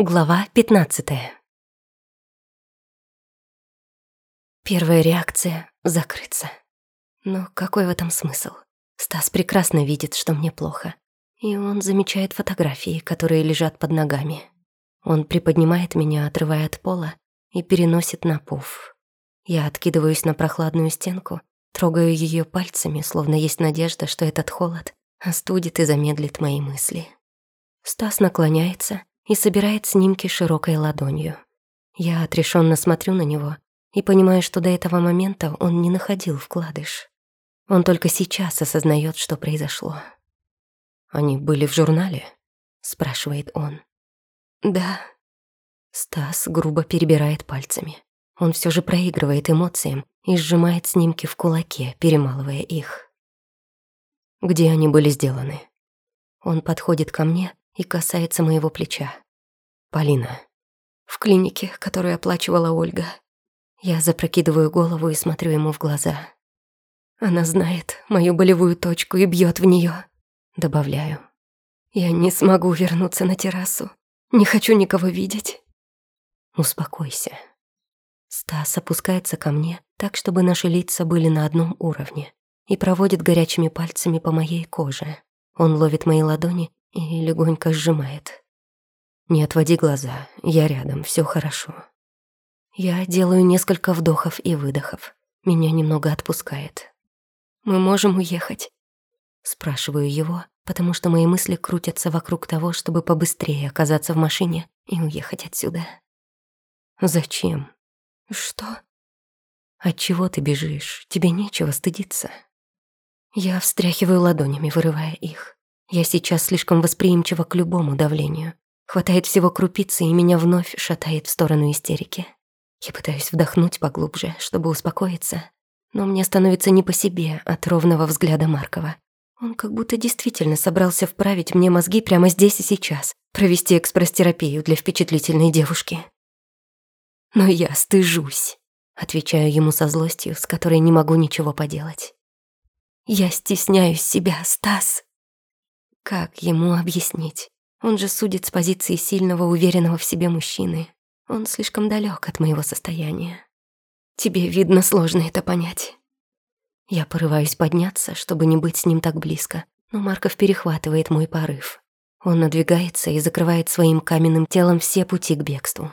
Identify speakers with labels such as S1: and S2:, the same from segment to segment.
S1: Глава 15 Первая реакция — закрыться. Но какой в этом смысл? Стас прекрасно видит, что мне плохо. И он замечает фотографии, которые лежат под ногами. Он приподнимает меня, отрывая от пола, и переносит на пуф. Я откидываюсь на прохладную стенку, трогаю ее пальцами, словно есть надежда, что этот холод остудит и замедлит мои мысли. Стас наклоняется и собирает снимки широкой ладонью. Я отрешенно смотрю на него и понимаю, что до этого момента он не находил вкладыш. Он только сейчас осознает, что произошло. «Они были в журнале?» — спрашивает он. «Да». Стас грубо перебирает пальцами. Он все же проигрывает эмоциям и сжимает снимки в кулаке, перемалывая их. «Где они были сделаны?» Он подходит ко мне и касается моего плеча. «Полина». «В клинике, которую оплачивала Ольга». Я запрокидываю голову и смотрю ему в глаза. Она знает мою болевую точку и бьет в нее. Добавляю. Я не смогу вернуться на террасу. Не хочу никого видеть. Успокойся. Стас опускается ко мне так, чтобы наши лица были на одном уровне и проводит горячими пальцами по моей коже. Он ловит мои ладони и легонько сжимает. «Не отводи глаза, я рядом, все хорошо». Я делаю несколько вдохов и выдохов. Меня немного отпускает. «Мы можем уехать?» Спрашиваю его, потому что мои мысли крутятся вокруг того, чтобы побыстрее оказаться в машине и уехать отсюда. «Зачем?» «Что?» «От чего ты бежишь? Тебе нечего стыдиться». Я встряхиваю ладонями, вырывая их. Я сейчас слишком восприимчива к любому давлению. Хватает всего крупицы, и меня вновь шатает в сторону истерики. Я пытаюсь вдохнуть поглубже, чтобы успокоиться, но мне становится не по себе от ровного взгляда Маркова. Он как будто действительно собрался вправить мне мозги прямо здесь и сейчас, провести экспресс-терапию для впечатлительной девушки. Но я стыжусь, отвечаю ему со злостью, с которой не могу ничего поделать. Я стесняюсь себя, Стас. Как ему объяснить? Он же судит с позиции сильного, уверенного в себе мужчины. Он слишком далек от моего состояния. Тебе, видно, сложно это понять. Я порываюсь подняться, чтобы не быть с ним так близко, но Марков перехватывает мой порыв. Он надвигается и закрывает своим каменным телом все пути к бегству.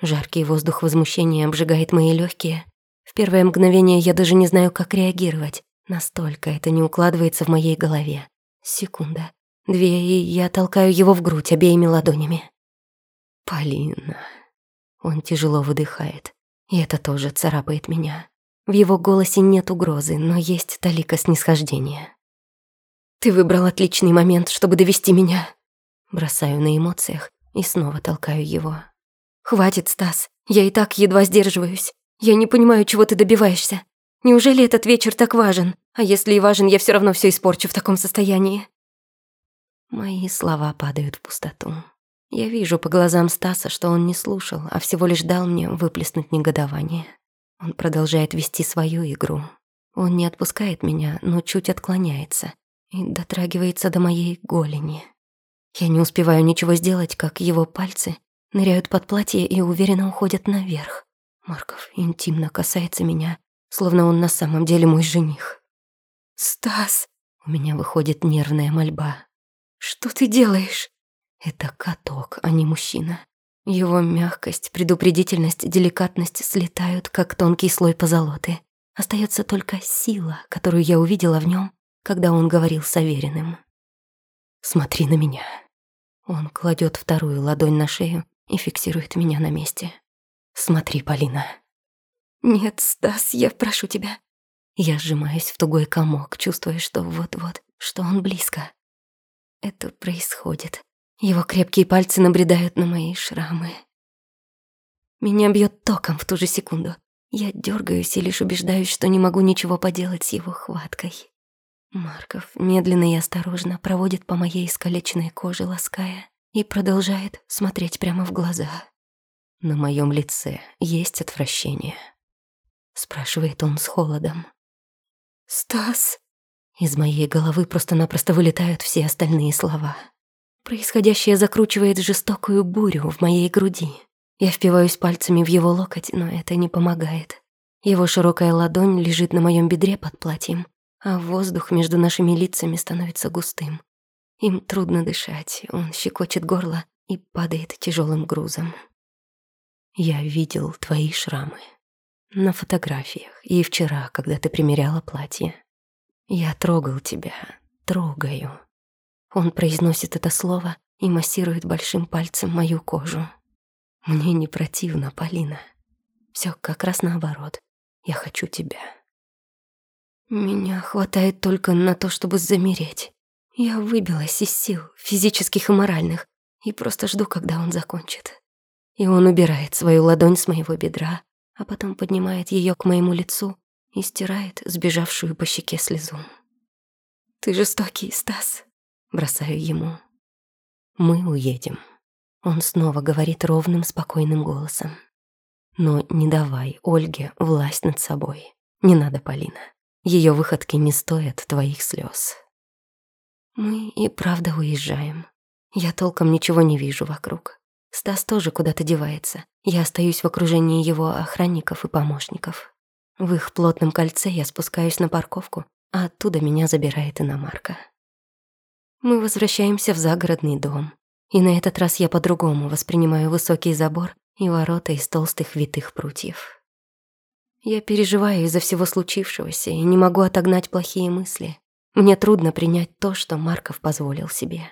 S1: Жаркий воздух возмущения обжигает мои легкие. В первое мгновение я даже не знаю, как реагировать. Настолько это не укладывается в моей голове. Секунда. Две, и я толкаю его в грудь обеими ладонями. «Полина...» Он тяжело выдыхает, и это тоже царапает меня. В его голосе нет угрозы, но есть талика снисхождения. «Ты выбрал отличный момент, чтобы довести меня». Бросаю на эмоциях и снова толкаю его. «Хватит, Стас, я и так едва сдерживаюсь. Я не понимаю, чего ты добиваешься. Неужели этот вечер так важен? А если и важен, я все равно все испорчу в таком состоянии?» Мои слова падают в пустоту. Я вижу по глазам Стаса, что он не слушал, а всего лишь дал мне выплеснуть негодование. Он продолжает вести свою игру. Он не отпускает меня, но чуть отклоняется и дотрагивается до моей голени. Я не успеваю ничего сделать, как его пальцы ныряют под платье и уверенно уходят наверх. Марков интимно касается меня, словно он на самом деле мой жених. «Стас!» — у меня выходит нервная мольба. «Что ты делаешь?» Это каток, а не мужчина. Его мягкость, предупредительность, деликатность слетают, как тонкий слой позолоты. Остается только сила, которую я увидела в нем, когда он говорил с Авериным. «Смотри на меня». Он кладет вторую ладонь на шею и фиксирует меня на месте. «Смотри, Полина». «Нет, Стас, я прошу тебя». Я сжимаюсь в тугой комок, чувствуя, что вот-вот, что он близко. Это происходит. Его крепкие пальцы набредают на мои шрамы. Меня бьет током в ту же секунду. Я дергаюсь и лишь убеждаюсь, что не могу ничего поделать с его хваткой. Марков медленно и осторожно проводит по моей искалеченной коже, лаская, и продолжает смотреть прямо в глаза. На моем лице есть отвращение. Спрашивает он с холодом. «Стас!» Из моей головы просто-напросто вылетают все остальные слова. Происходящее закручивает жестокую бурю в моей груди. Я впиваюсь пальцами в его локоть, но это не помогает. Его широкая ладонь лежит на моем бедре под платьем, а воздух между нашими лицами становится густым. Им трудно дышать, он щекочет горло и падает тяжелым грузом. Я видел твои шрамы. На фотографиях и вчера, когда ты примеряла платье. Я трогал тебя, трогаю. Он произносит это слово и массирует большим пальцем мою кожу. Мне не противно, Полина. Все как раз наоборот. Я хочу тебя. Меня хватает только на то, чтобы замереть. Я выбилась из сил, физических и моральных, и просто жду, когда он закончит. И он убирает свою ладонь с моего бедра, а потом поднимает ее к моему лицу и стирает сбежавшую по щеке слезу. «Ты жестокий, Стас», — бросаю ему. «Мы уедем». Он снова говорит ровным, спокойным голосом. «Но не давай Ольге власть над собой. Не надо, Полина. Ее выходки не стоят твоих слез. Мы и правда уезжаем. Я толком ничего не вижу вокруг. Стас тоже куда-то девается. Я остаюсь в окружении его охранников и помощников. В их плотном кольце я спускаюсь на парковку, а оттуда меня забирает иномарка. Мы возвращаемся в загородный дом. И на этот раз я по-другому воспринимаю высокий забор и ворота из толстых витых прутьев. Я переживаю из-за всего случившегося и не могу отогнать плохие мысли. Мне трудно принять то, что Марков позволил себе.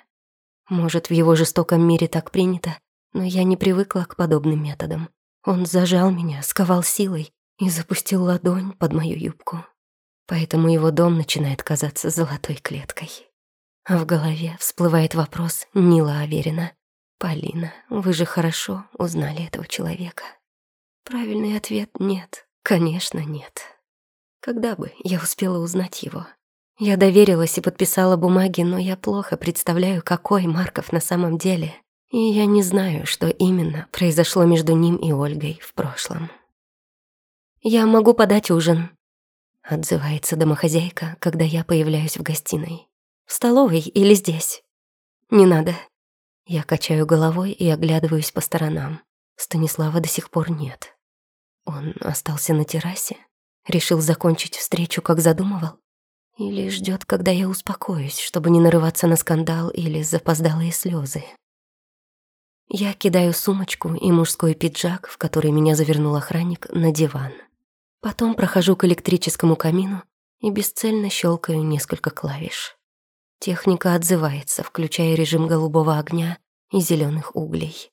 S1: Может, в его жестоком мире так принято, но я не привыкла к подобным методам. Он зажал меня, сковал силой и запустил ладонь под мою юбку. Поэтому его дом начинает казаться золотой клеткой. А в голове всплывает вопрос Нила Аверина. «Полина, вы же хорошо узнали этого человека». Правильный ответ — нет. Конечно, нет. Когда бы я успела узнать его? Я доверилась и подписала бумаги, но я плохо представляю, какой Марков на самом деле. И я не знаю, что именно произошло между ним и Ольгой в прошлом. «Я могу подать ужин», — отзывается домохозяйка, когда я появляюсь в гостиной. «В столовой или здесь?» «Не надо». Я качаю головой и оглядываюсь по сторонам. Станислава до сих пор нет. Он остался на террасе? Решил закончить встречу, как задумывал? Или ждет, когда я успокоюсь, чтобы не нарываться на скандал или запоздалые слезы? Я кидаю сумочку и мужской пиджак, в который меня завернул охранник, на диван. Потом прохожу к электрическому камину и бесцельно щелкаю несколько клавиш. Техника отзывается, включая режим голубого огня и зеленых углей.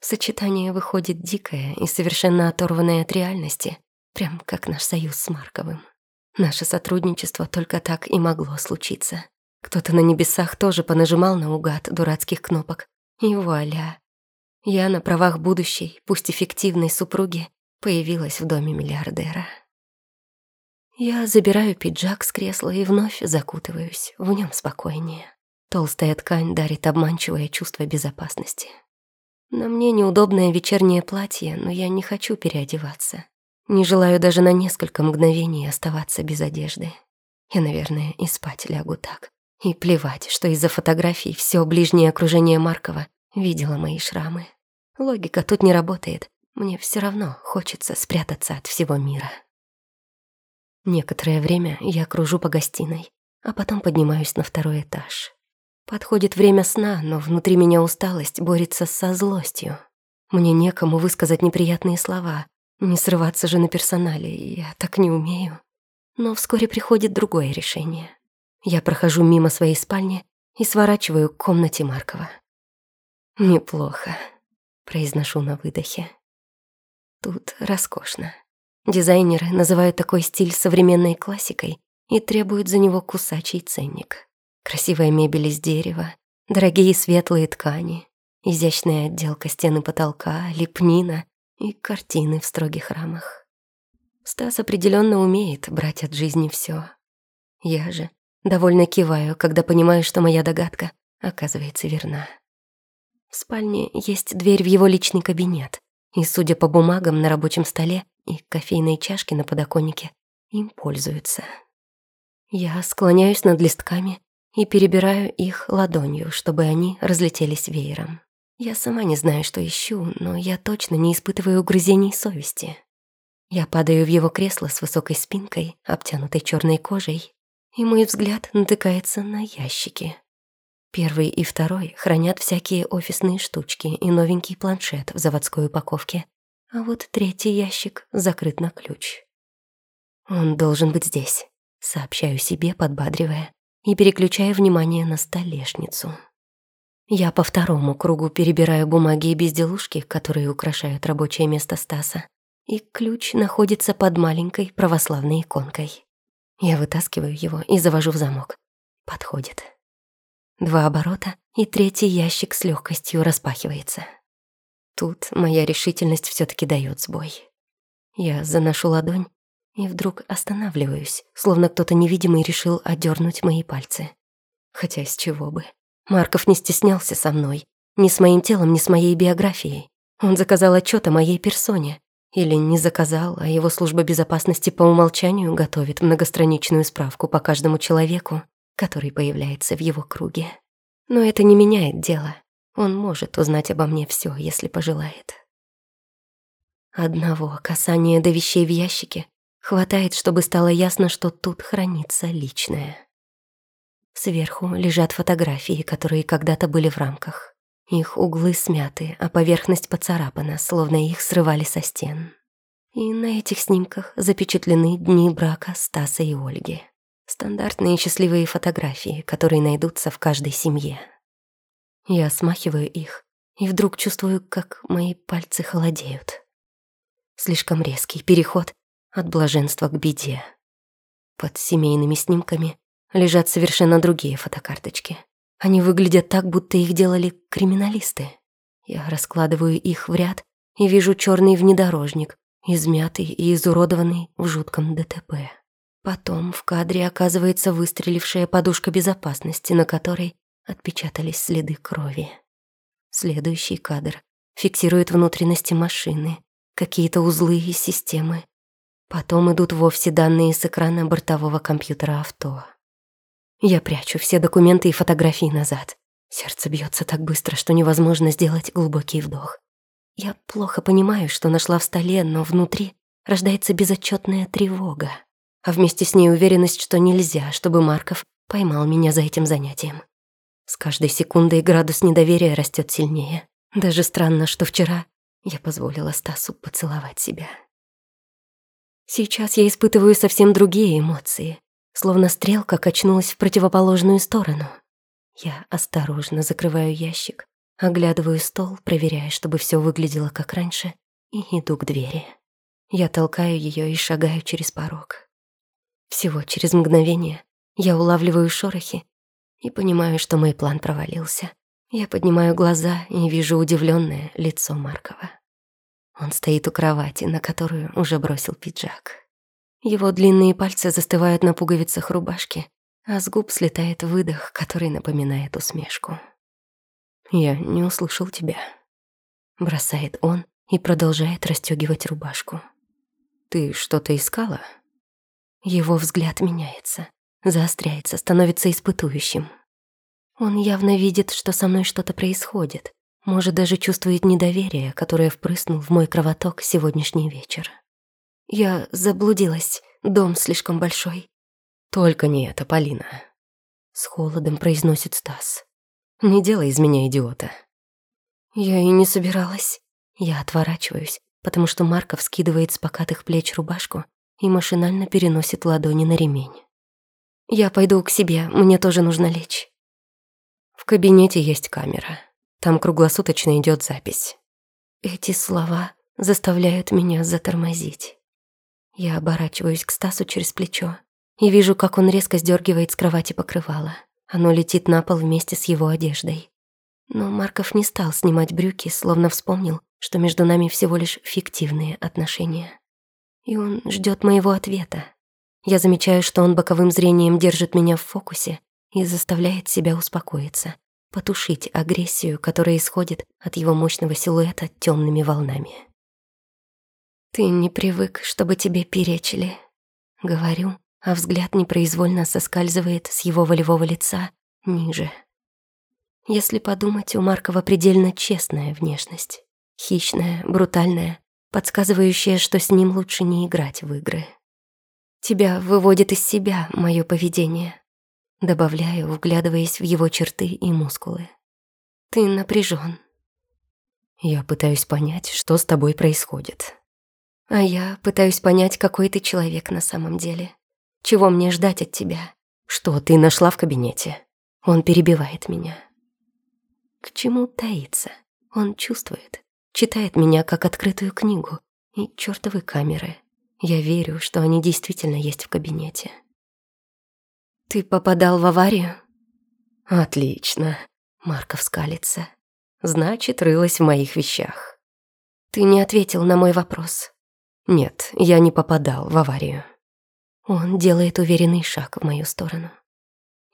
S1: Сочетание выходит дикое и совершенно оторванное от реальности, прям как наш союз с Марковым. Наше сотрудничество только так и могло случиться. Кто-то на небесах тоже понажимал наугад дурацких кнопок. И вуаля. Я на правах будущей, пусть эффективной супруги, появилась в доме миллиардера. Я забираю пиджак с кресла и вновь закутываюсь, в нем спокойнее. Толстая ткань дарит обманчивое чувство безопасности. На мне неудобное вечернее платье, но я не хочу переодеваться. Не желаю даже на несколько мгновений оставаться без одежды. Я, наверное, и спать лягу так. И плевать, что из-за фотографий все ближнее окружение Маркова видело мои шрамы. Логика тут не работает. Мне все равно хочется спрятаться от всего мира. Некоторое время я кружу по гостиной, а потом поднимаюсь на второй этаж. Подходит время сна, но внутри меня усталость борется со злостью. Мне некому высказать неприятные слова, не срываться же на персонале, я так не умею. Но вскоре приходит другое решение. Я прохожу мимо своей спальни и сворачиваю к комнате Маркова. «Неплохо», — произношу на выдохе. Тут роскошно. Дизайнеры называют такой стиль современной классикой и требуют за него кусачий ценник. Красивая мебель из дерева, дорогие светлые ткани, изящная отделка стены потолка, лепнина и картины в строгих рамах. Стас определенно умеет брать от жизни все. Я же довольно киваю, когда понимаю, что моя догадка оказывается верна. В спальне есть дверь в его личный кабинет, и, судя по бумагам на рабочем столе и кофейной чашке на подоконнике, им пользуются. Я склоняюсь над листками и перебираю их ладонью, чтобы они разлетелись веером. Я сама не знаю, что ищу, но я точно не испытываю угрызений совести. Я падаю в его кресло с высокой спинкой, обтянутой черной кожей, и мой взгляд натыкается на ящики. Первый и второй хранят всякие офисные штучки и новенький планшет в заводской упаковке, а вот третий ящик закрыт на ключ. Он должен быть здесь, сообщаю себе, подбадривая, и переключая внимание на столешницу. Я по второму кругу перебираю бумаги и безделушки, которые украшают рабочее место Стаса, и ключ находится под маленькой православной иконкой. Я вытаскиваю его и завожу в замок. Подходит. Два оборота, и третий ящик с легкостью распахивается. Тут моя решительность все таки дает сбой. Я заношу ладонь и вдруг останавливаюсь, словно кто-то невидимый решил отдернуть мои пальцы. Хотя с чего бы? Марков не стеснялся со мной. Ни с моим телом, ни с моей биографией. Он заказал отчет о моей персоне. Или не заказал, а его служба безопасности по умолчанию готовит многостраничную справку по каждому человеку, который появляется в его круге. Но это не меняет дело. Он может узнать обо мне все, если пожелает. Одного касания до вещей в ящике хватает, чтобы стало ясно, что тут хранится личное. Сверху лежат фотографии, которые когда-то были в рамках. Их углы смяты, а поверхность поцарапана, словно их срывали со стен. И на этих снимках запечатлены дни брака Стаса и Ольги. Стандартные счастливые фотографии, которые найдутся в каждой семье. Я смахиваю их и вдруг чувствую, как мои пальцы холодеют. Слишком резкий переход от блаженства к беде. Под семейными снимками лежат совершенно другие фотокарточки. Они выглядят так, будто их делали криминалисты. Я раскладываю их в ряд и вижу черный внедорожник, измятый и изуродованный в жутком ДТП. Потом в кадре оказывается выстрелившая подушка безопасности, на которой отпечатались следы крови. Следующий кадр фиксирует внутренности машины, какие-то узлы и системы. Потом идут вовсе данные с экрана бортового компьютера авто. Я прячу все документы и фотографии назад. Сердце бьется так быстро, что невозможно сделать глубокий вдох. Я плохо понимаю, что нашла в столе, но внутри рождается безотчетная тревога, а вместе с ней уверенность, что нельзя, чтобы Марков поймал меня за этим занятием. С каждой секундой градус недоверия растет сильнее. Даже странно, что вчера я позволила Стасу поцеловать себя. Сейчас я испытываю совсем другие эмоции. Словно стрелка качнулась в противоположную сторону. Я осторожно закрываю ящик, оглядываю стол, проверяя, чтобы все выглядело как раньше, и иду к двери. Я толкаю ее и шагаю через порог. Всего через мгновение я улавливаю шорохи и понимаю, что мой план провалился. Я поднимаю глаза и вижу удивленное лицо Маркова. Он стоит у кровати, на которую уже бросил пиджак. Его длинные пальцы застывают на пуговицах рубашки, а с губ слетает выдох, который напоминает усмешку. «Я не услышал тебя», — бросает он и продолжает расстегивать рубашку. «Ты что-то искала?» Его взгляд меняется, заостряется, становится испытующим. Он явно видит, что со мной что-то происходит, может, даже чувствует недоверие, которое впрыснул в мой кровоток сегодняшний вечер. Я заблудилась. Дом слишком большой. Только не это, Полина. С холодом произносит Стас. Не делай из меня идиота. Я и не собиралась. Я отворачиваюсь, потому что Марков скидывает с покатых плеч рубашку и машинально переносит ладони на ремень. Я пойду к себе, мне тоже нужно лечь. В кабинете есть камера. Там круглосуточно идет запись. Эти слова заставляют меня затормозить. Я оборачиваюсь к Стасу через плечо и вижу, как он резко сдергивает с кровати покрывало. Оно летит на пол вместе с его одеждой. Но Марков не стал снимать брюки, словно вспомнил, что между нами всего лишь фиктивные отношения. И он ждет моего ответа. Я замечаю, что он боковым зрением держит меня в фокусе и заставляет себя успокоиться, потушить агрессию, которая исходит от его мощного силуэта темными волнами. «Ты не привык, чтобы тебе перечили», — говорю, а взгляд непроизвольно соскальзывает с его волевого лица ниже. Если подумать, у Маркова предельно честная внешность. Хищная, брутальная, подсказывающая, что с ним лучше не играть в игры. Тебя выводит из себя мое поведение. Добавляю, вглядываясь в его черты и мускулы. Ты напряжен.
S2: Я пытаюсь понять, что с тобой происходит.
S1: А я пытаюсь понять, какой ты человек на самом деле. Чего мне ждать от тебя?
S2: Что ты нашла в кабинете?
S1: Он перебивает меня. К чему таиться? Он чувствует, читает меня как открытую книгу. И чертовы камеры. Я верю, что они действительно есть в кабинете. Ты попадал в аварию?
S2: Отлично.
S1: Марков скалится.
S2: Значит, рылась в моих вещах.
S1: Ты не ответил на мой вопрос.
S2: Нет, я не попадал в аварию.
S1: Он делает уверенный шаг в мою сторону.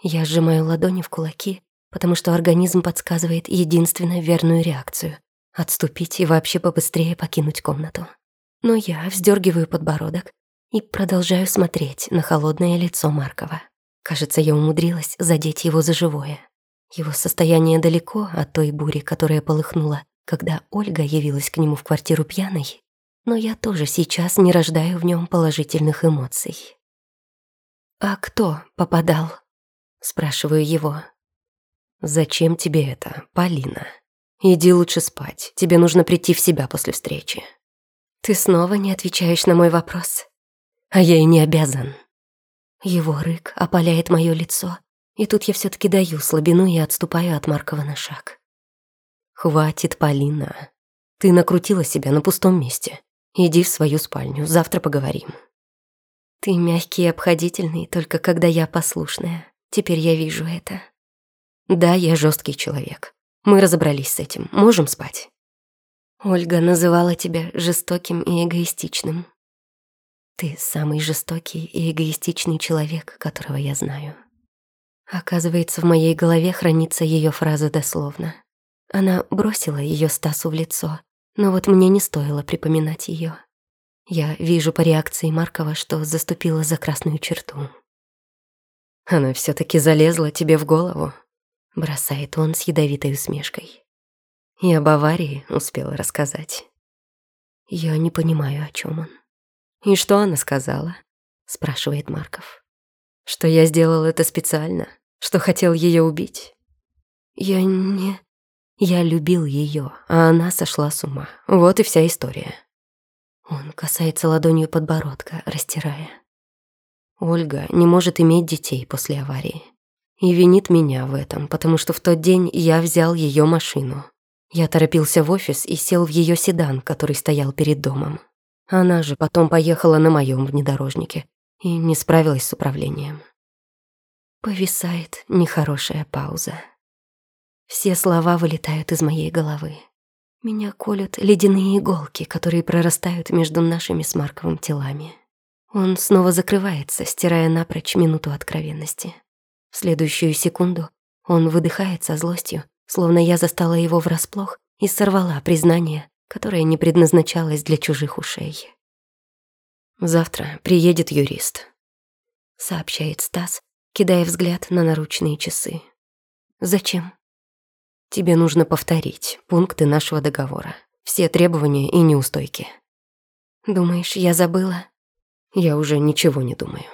S1: Я сжимаю ладони в кулаки потому что организм подсказывает единственно верную реакцию — отступить и вообще побыстрее покинуть комнату. Но я вздергиваю подбородок и продолжаю смотреть на холодное лицо Маркова. Кажется, я умудрилась задеть его за живое. Его состояние далеко от той бури, которая полыхнула, когда Ольга явилась к нему в квартиру пьяной, но я тоже сейчас не рождаю в нем положительных эмоций. «А кто попадал?» — спрашиваю его.
S2: «Зачем тебе это, Полина? Иди лучше спать. Тебе нужно прийти в себя после встречи».
S1: «Ты снова не отвечаешь на мой вопрос?»
S2: «А я и не обязан».
S1: Его рык опаляет мое лицо, и тут я все таки даю слабину и отступаю от Маркова на шаг.
S2: «Хватит, Полина. Ты накрутила себя на пустом месте. Иди в свою спальню, завтра поговорим».
S1: «Ты мягкий и обходительный, только когда я послушная. Теперь я вижу это».
S2: Да, я жесткий человек. Мы разобрались с этим. Можем спать.
S1: Ольга называла тебя жестоким и эгоистичным. Ты самый жестокий и эгоистичный человек, которого я знаю. Оказывается, в моей голове хранится ее фраза дословно. Она бросила ее Стасу в лицо, но вот мне не стоило припоминать ее. Я вижу по реакции Маркова, что заступила за красную черту.
S2: Она все таки залезла тебе в голову,
S1: бросает он с ядовитой усмешкой.
S2: И об аварии успела рассказать.
S1: Я не понимаю, о чем он.
S2: И что она сказала? спрашивает Марков. Что я сделал это специально, что хотел ее убить.
S1: Я не я любил ее, а она сошла с ума.
S2: Вот и вся история.
S1: Он касается ладонью подбородка, растирая.
S2: Ольга не может иметь детей после аварии и винит меня в этом, потому что в тот день я взял ее машину. Я торопился в офис и сел в ее седан, который стоял перед домом. Она же потом поехала на моем внедорожнике и не справилась с управлением.
S1: Повисает нехорошая пауза. Все слова вылетают из моей головы. Меня колют ледяные иголки, которые прорастают между нашими с Марковым телами. Он снова закрывается, стирая напрочь минуту откровенности. В следующую секунду он выдыхает со злостью, словно я застала его врасплох и сорвала признание, которое не предназначалось для чужих ушей.
S2: «Завтра приедет юрист», —
S1: сообщает Стас, кидая взгляд на наручные часы. «Зачем?»
S2: «Тебе нужно повторить пункты нашего договора, все требования и неустойки».
S1: «Думаешь, я забыла?»
S2: «Я уже ничего не думаю».